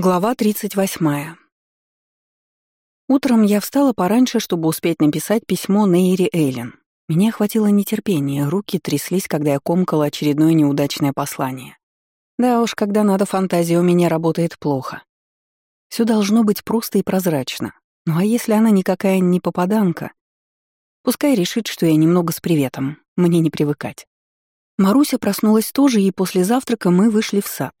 Глава 38. Утром я встала пораньше, чтобы успеть написать письмо Нейри Эйлен. Меня охватило нетерпение, руки тряслись, когда я комкала очередное неудачное послание. Да уж, когда надо фантазия, у меня работает плохо. Все должно быть просто и прозрачно. Ну а если она никакая не попаданка? Пускай решит, что я немного с приветом, мне не привыкать. Маруся проснулась тоже, и после завтрака мы вышли в сад.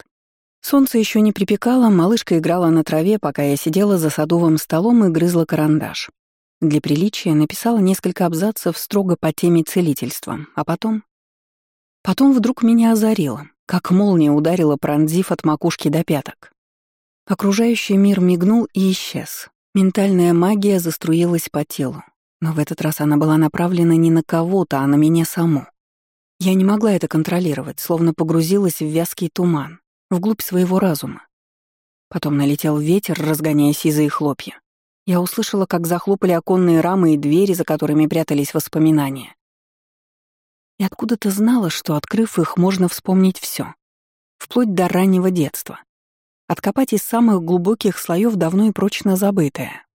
Солнце еще не припекало, малышка играла на траве, пока я сидела за садовым столом и грызла карандаш. Для приличия написала несколько абзацев строго по теме целительства, а потом... Потом вдруг меня озарило, как молния ударила, пронзив от макушки до пяток. Окружающий мир мигнул и исчез. Ментальная магия заструилась по телу, но в этот раз она была направлена не на кого-то, а на меня саму. Я не могла это контролировать, словно погрузилась в вязкий туман, вглубь своего разума. Потом налетел ветер, разгоняя сизые хлопья. Я услышала, как захлопали оконные рамы и двери, за которыми прятались воспоминания. И откуда-то знала, что, открыв их, можно вспомнить все, вплоть до раннего детства. Откопать из самых глубоких слоев давно и прочно забытое.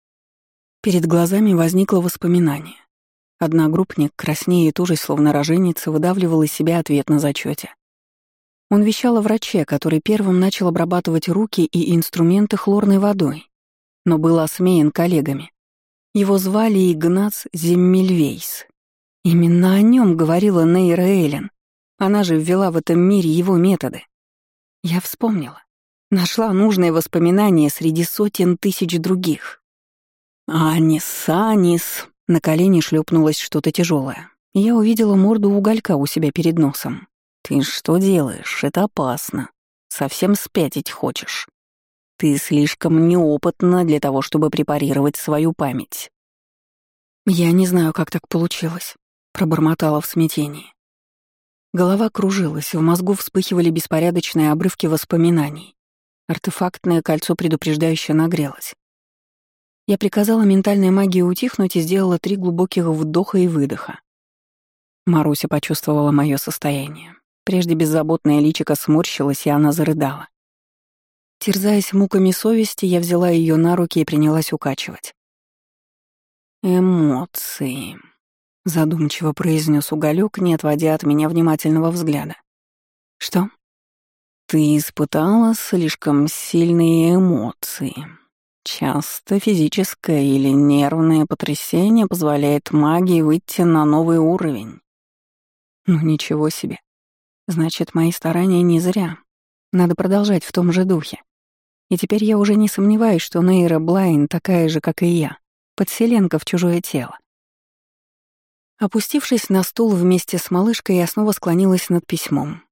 Перед глазами возникло воспоминание. Одногруппник, краснее и тужей, словно роженица, выдавливал из себя ответ на зачете. Он вещал о враче, который первым начал обрабатывать руки и инструменты хлорной водой, но был осмеян коллегами. Его звали Игнац Земмельвейс. Именно о нем говорила Нейра Эйлен. Она же ввела в этом мире его методы. Я вспомнила. Нашла нужное воспоминание среди сотен тысяч других. «Анис, Анис!» На колени шлепнулось что-то тяжелое. Я увидела морду уголька у себя перед носом. «Ты что делаешь? Это опасно. Совсем спятить хочешь. Ты слишком неопытна для того, чтобы препарировать свою память». «Я не знаю, как так получилось», — пробормотала в смятении. Голова кружилась, в мозгу вспыхивали беспорядочные обрывки воспоминаний. Артефактное кольцо предупреждающе нагрелось. Я приказала ментальной магии утихнуть и сделала три глубоких вдоха и выдоха. Маруся почувствовала мое состояние. Прежде беззаботное личико сморщилось, и она зарыдала. Терзаясь муками совести, я взяла ее на руки и принялась укачивать. «Эмоции», — задумчиво произнес уголек, не отводя от меня внимательного взгляда. «Что?» «Ты испытала слишком сильные эмоции. Часто физическое или нервное потрясение позволяет магии выйти на новый уровень». «Ну ничего себе. Значит, мои старания не зря. Надо продолжать в том же духе. И теперь я уже не сомневаюсь, что Нейра Блайн такая же, как и я, подселенка в чужое тело. Опустившись на стул вместе с малышкой, я снова склонилась над письмом.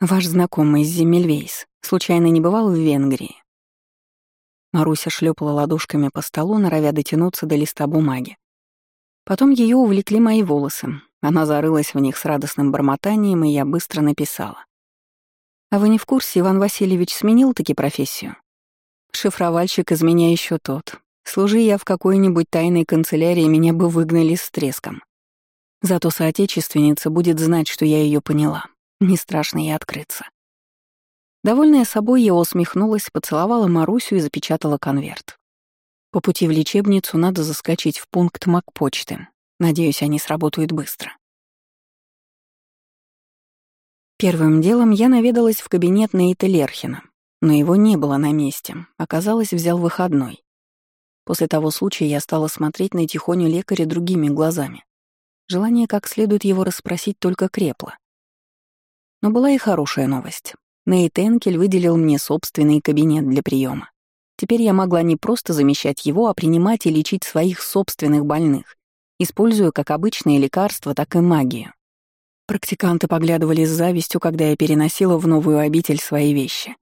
«Ваш знакомый из Земельвейс случайно не бывал в Венгрии?» Маруся шлепала ладошками по столу, норовя дотянуться до листа бумаги. Потом ее увлекли мои волосы, она зарылась в них с радостным бормотанием, и я быстро написала. «А вы не в курсе, Иван Васильевич сменил таки профессию? Шифровальщик из меня еще тот. Служи я в какой-нибудь тайной канцелярии, меня бы выгнали с треском. Зато соотечественница будет знать, что я ее поняла. Не страшно ей открыться». Довольная собой, я усмехнулась, поцеловала Марусю и запечатала конверт. По пути в лечебницу надо заскочить в пункт МакПочты, Надеюсь, они сработают быстро. Первым делом я наведалась в кабинет Нейта Лерхина, но его не было на месте, оказалось, взял выходной. После того случая я стала смотреть на тихоню лекаря другими глазами. Желание как следует его расспросить только крепло. Но была и хорошая новость. Нейт Энкель выделил мне собственный кабинет для приема. Теперь я могла не просто замещать его, а принимать и лечить своих собственных больных, используя как обычные лекарства, так и магию. Практиканты поглядывали с завистью, когда я переносила в новую обитель свои вещи.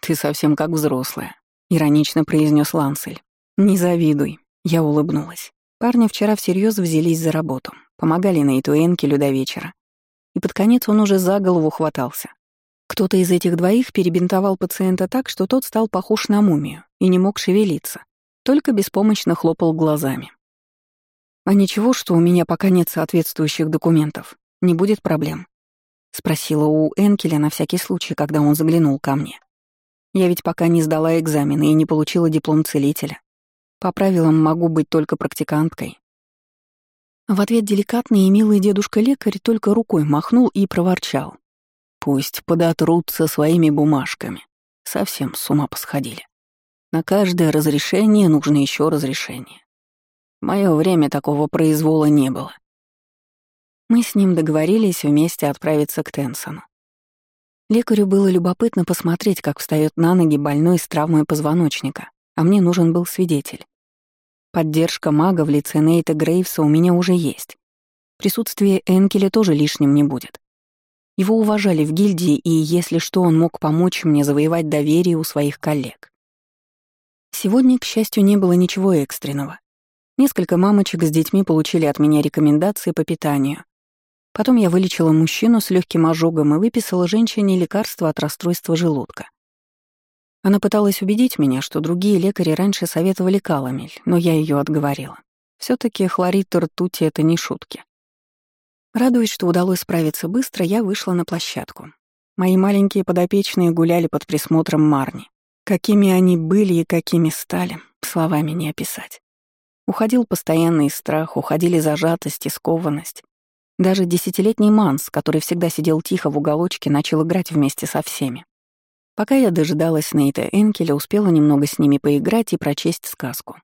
«Ты совсем как взрослая», — иронично произнес Лансель. «Не завидуй», — я улыбнулась. Парни вчера всерьез взялись за работу, помогали Нейту Энкелю до вечера. И под конец он уже за голову хватался. Кто-то из этих двоих перебинтовал пациента так, что тот стал похож на мумию и не мог шевелиться, только беспомощно хлопал глазами. «А ничего, что у меня пока нет соответствующих документов? Не будет проблем?» — спросила у Энкеля на всякий случай, когда он заглянул ко мне. Я ведь пока не сдала экзамены и не получила диплом целителя. По правилам могу быть только практиканткой. В ответ деликатный и милый дедушка-лекарь только рукой махнул и проворчал. Пусть подотрутся своими бумажками. Совсем с ума посходили. На каждое разрешение нужно еще разрешение. В моё время такого произвола не было. Мы с ним договорились вместе отправиться к Тенсону. Лекарю было любопытно посмотреть, как встает на ноги больной с травмой позвоночника, а мне нужен был свидетель. Поддержка мага в лице Нейта Грейвса у меня уже есть. Присутствие Энкеля тоже лишним не будет. Его уважали в гильдии, и, если что, он мог помочь мне завоевать доверие у своих коллег. Сегодня, к счастью, не было ничего экстренного. Несколько мамочек с детьми получили от меня рекомендации по питанию, Потом я вылечила мужчину с легким ожогом и выписала женщине лекарство от расстройства желудка. Она пыталась убедить меня, что другие лекари раньше советовали каламель, но я ее отговорила. все таки хлорид ртути — это не шутки. Радуясь, что удалось справиться быстро, я вышла на площадку. Мои маленькие подопечные гуляли под присмотром Марни. Какими они были и какими стали, словами не описать. Уходил постоянный страх, уходили зажатость и скованность. Даже десятилетний Манс, который всегда сидел тихо в уголочке, начал играть вместе со всеми. Пока я дожидалась Нейта Энкеля, успела немного с ними поиграть и прочесть сказку.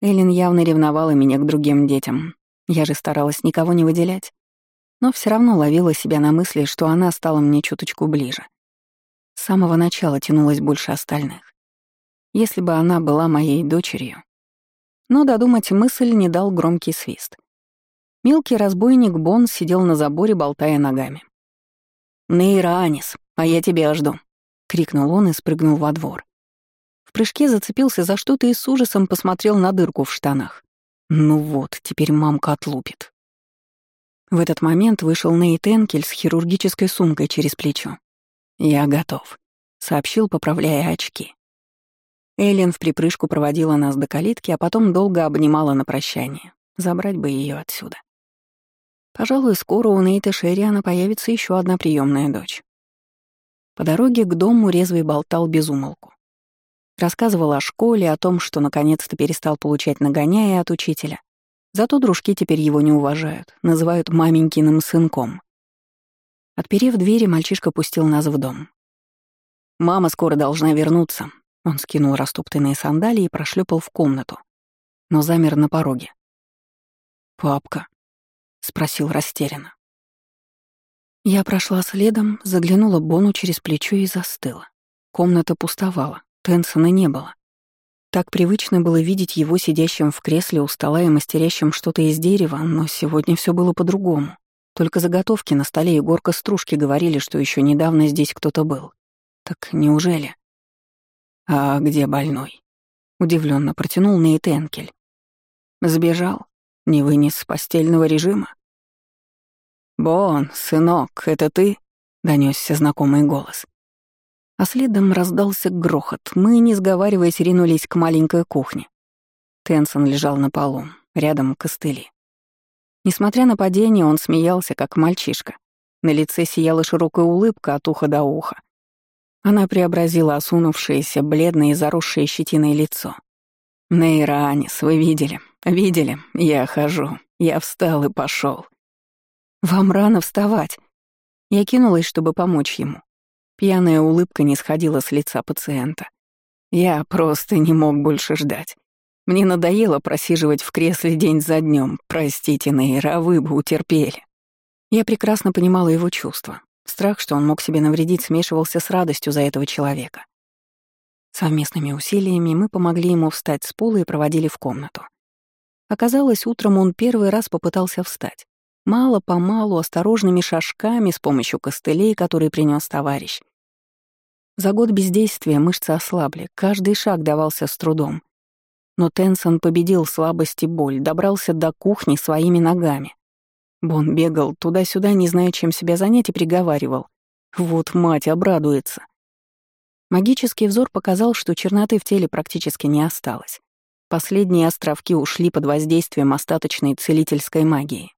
Эллен явно ревновала меня к другим детям. Я же старалась никого не выделять. Но все равно ловила себя на мысли, что она стала мне чуточку ближе. С самого начала тянулась больше остальных. Если бы она была моей дочерью. Но додумать мысль не дал громкий свист. Мелкий разбойник Бон сидел на заборе, болтая ногами. «Нейра Анис, а я тебя жду», — крикнул он и спрыгнул во двор. В прыжке зацепился за что-то и с ужасом посмотрел на дырку в штанах. «Ну вот, теперь мамка отлупит». В этот момент вышел Нейт Энкель с хирургической сумкой через плечо. «Я готов», — сообщил, поправляя очки. Эллен в припрыжку проводила нас до калитки, а потом долго обнимала на прощание. Забрать бы ее отсюда. Пожалуй, скоро у Нейта Шерриана появится еще одна приемная дочь. По дороге к дому резвый болтал без умолку. Рассказывал о школе, о том, что наконец-то перестал получать нагоняя от учителя. Зато дружки теперь его не уважают, называют маменькиным сынком. Отперев двери, мальчишка пустил нас в дом. «Мама скоро должна вернуться». Он скинул растоптанные сандалии и прошлепал в комнату, но замер на пороге. «Папка», — спросил растерянно. Я прошла следом, заглянула Бону через плечо и застыла. Комната пустовала, Тенсона не было. Так привычно было видеть его сидящим в кресле у стола и мастерящим что-то из дерева, но сегодня все было по-другому. Только заготовки на столе и горка стружки говорили, что еще недавно здесь кто-то был. Так неужели? А где больной? Удивленно протянул Нейт Энкель. Сбежал. Не вынес постельного режима? «Бон, сынок, это ты?» — донесся знакомый голос. А следом раздался грохот. Мы, не сговариваясь, ринулись к маленькой кухне. Тенсон лежал на полу, рядом костыли. Несмотря на падение, он смеялся, как мальчишка. На лице сияла широкая улыбка от уха до уха. Она преобразила осунувшееся, бледное и заросшее щетиной лицо. «Нейра Анис, вы видели, Видели, я хожу. Я встал и пошел. Вам рано вставать. Я кинулась, чтобы помочь ему. Пьяная улыбка не сходила с лица пациента. Я просто не мог больше ждать. Мне надоело просиживать в кресле день за днем. Простите, Нейра, вы бы утерпели. Я прекрасно понимала его чувства. Страх, что он мог себе навредить, смешивался с радостью за этого человека. Совместными усилиями мы помогли ему встать с пола и проводили в комнату. Оказалось, утром он первый раз попытался встать. Мало-помалу, осторожными шажками с помощью костылей, которые принес товарищ. За год бездействия мышцы ослабли, каждый шаг давался с трудом. Но Тенсон победил слабость и боль, добрался до кухни своими ногами. Бон бегал туда-сюда, не зная, чем себя занять, и приговаривал. «Вот мать обрадуется». Магический взор показал, что черноты в теле практически не осталось. Последние островки ушли под воздействием остаточной целительской магии.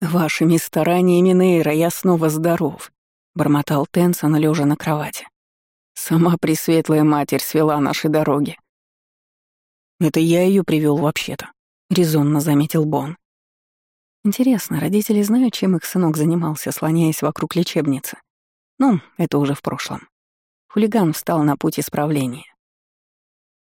«Вашими стараниями, Нейра, я снова здоров», — бормотал Тенсон, лежа на кровати. Сама Пресветлая Матерь свела наши дороги. Это я ее привел вообще-то, резонно заметил Бон. Интересно, родители знают, чем их сынок занимался, слоняясь вокруг лечебницы? Ну, это уже в прошлом. Хулиган встал на путь исправления.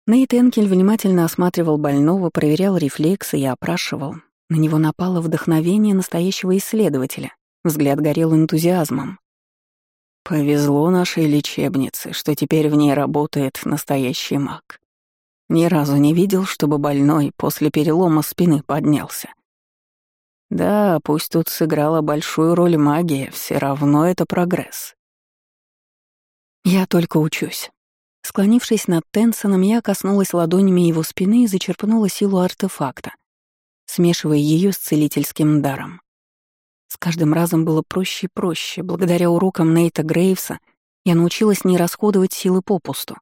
Нейт Энкель внимательно осматривал больного, проверял рефлексы и опрашивал. На него напало вдохновение настоящего исследователя. Взгляд горел энтузиазмом. Повезло нашей лечебнице, что теперь в ней работает настоящий маг. Ни разу не видел, чтобы больной после перелома спины поднялся. Да, пусть тут сыграла большую роль магия, все равно это прогресс. Я только учусь. Склонившись над Тенсоном, я коснулась ладонями его спины и зачерпнула силу артефакта, смешивая ее с целительским даром. С каждым разом было проще и проще. Благодаря урокам Нейта Грейвса я научилась не расходовать силы попусту,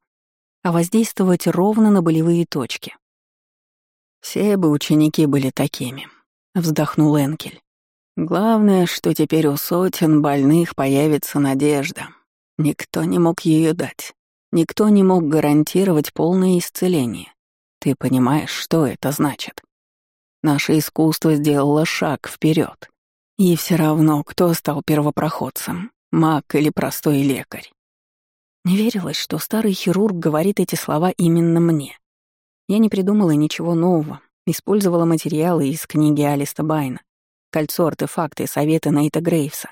а воздействовать ровно на болевые точки. «Все бы ученики были такими», — вздохнул Энкель. «Главное, что теперь у сотен больных появится надежда. Никто не мог ее дать. Никто не мог гарантировать полное исцеление. Ты понимаешь, что это значит? Наше искусство сделало шаг вперед. И все равно, кто стал первопроходцем, маг или простой лекарь. Не верилось, что старый хирург говорит эти слова именно мне. Я не придумала ничего нового, использовала материалы из книги Алиста Байна, кольцо артефакты и советы Нейта Грейвса.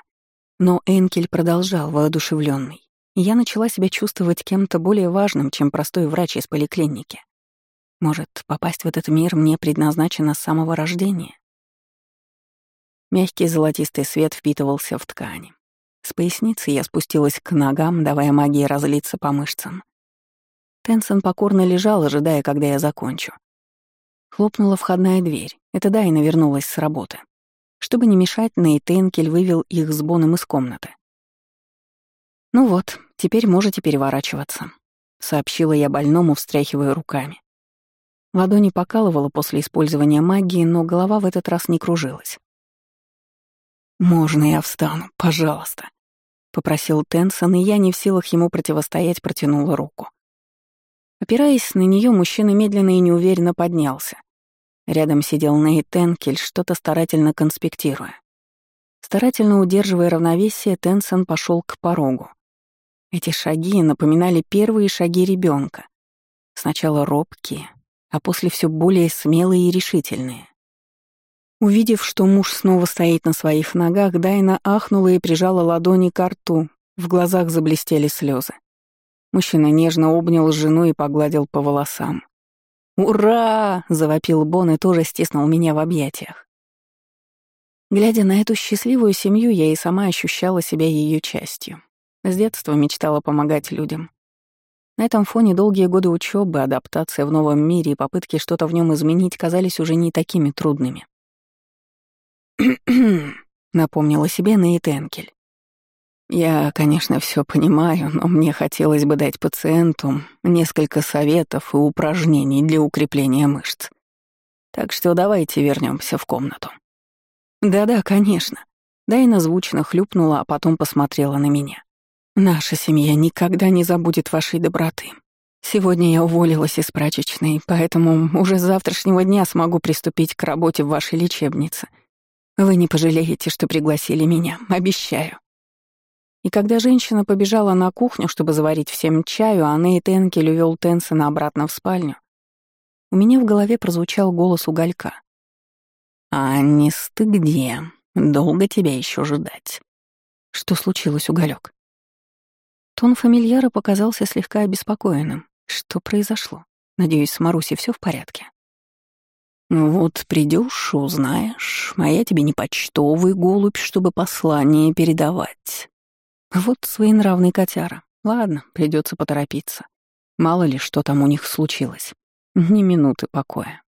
Но Энкель продолжал, воодушевленный, я начала себя чувствовать кем-то более важным, чем простой врач из поликлиники. Может, попасть в этот мир мне предназначено с самого рождения? Мягкий золотистый свет впитывался в ткани. С поясницы я спустилась к ногам, давая магии разлиться по мышцам. Тенсон покорно лежал, ожидая, когда я закончу. Хлопнула входная дверь. Это Дайна вернулась с работы. Чтобы не мешать, Нейт Энкель вывел их с Боном из комнаты. «Ну вот, теперь можете переворачиваться», — сообщила я больному, встряхивая руками. Ладони покалывала после использования магии, но голова в этот раз не кружилась. «Можно я встану, пожалуйста?» — попросил Тенсон, и я, не в силах ему противостоять, протянула руку. Опираясь на нее, мужчина медленно и неуверенно поднялся. Рядом сидел Нейт Тенкель, что-то старательно конспектируя. Старательно удерживая равновесие, Тенсон пошел к порогу. Эти шаги напоминали первые шаги ребенка. Сначала робкие, а после все более смелые и решительные. Увидев, что муж снова стоит на своих ногах, Дайна ахнула и прижала ладони к рту, в глазах заблестели слезы. Мужчина нежно обнял жену и погладил по волосам. «Ура!» — завопил Бон и тоже стиснул меня в объятиях. Глядя на эту счастливую семью, я и сама ощущала себя ее частью. С детства мечтала помогать людям. На этом фоне долгие годы учебы, адаптация в новом мире и попытки что-то в нем изменить казались уже не такими трудными. напомнила себе Нейт Энкель. Я, конечно, все понимаю, но мне хотелось бы дать пациенту несколько советов и упражнений для укрепления мышц. Так что давайте вернемся в комнату. Да-да, конечно. Дайна звучно хлюпнула, а потом посмотрела на меня. Наша семья никогда не забудет вашей доброты. Сегодня я уволилась из прачечной, поэтому уже с завтрашнего дня смогу приступить к работе в вашей лечебнице — вы не пожалеете, что пригласили меня, обещаю. И когда женщина побежала на кухню, чтобы заварить всем чаю, а Нейт Энкель увёл Тенсона обратно в спальню, у меня в голове прозвучал голос уголька. «Аннис, ты где? Долго тебя еще ждать?» Что случилось, уголек? Тон фамильяра показался слегка обеспокоенным. Что произошло? Надеюсь, с Марусей все в порядке. «Вот придешь, узнаешь, а я тебе не почтовый голубь, чтобы послание передавать». Вот своенравный котяра. Ладно, придется поторопиться. Мало ли, что там у них случилось. Ни минуты покоя.